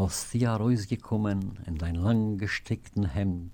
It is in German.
aus die rausgekommen in dein lang gestickten Hemd,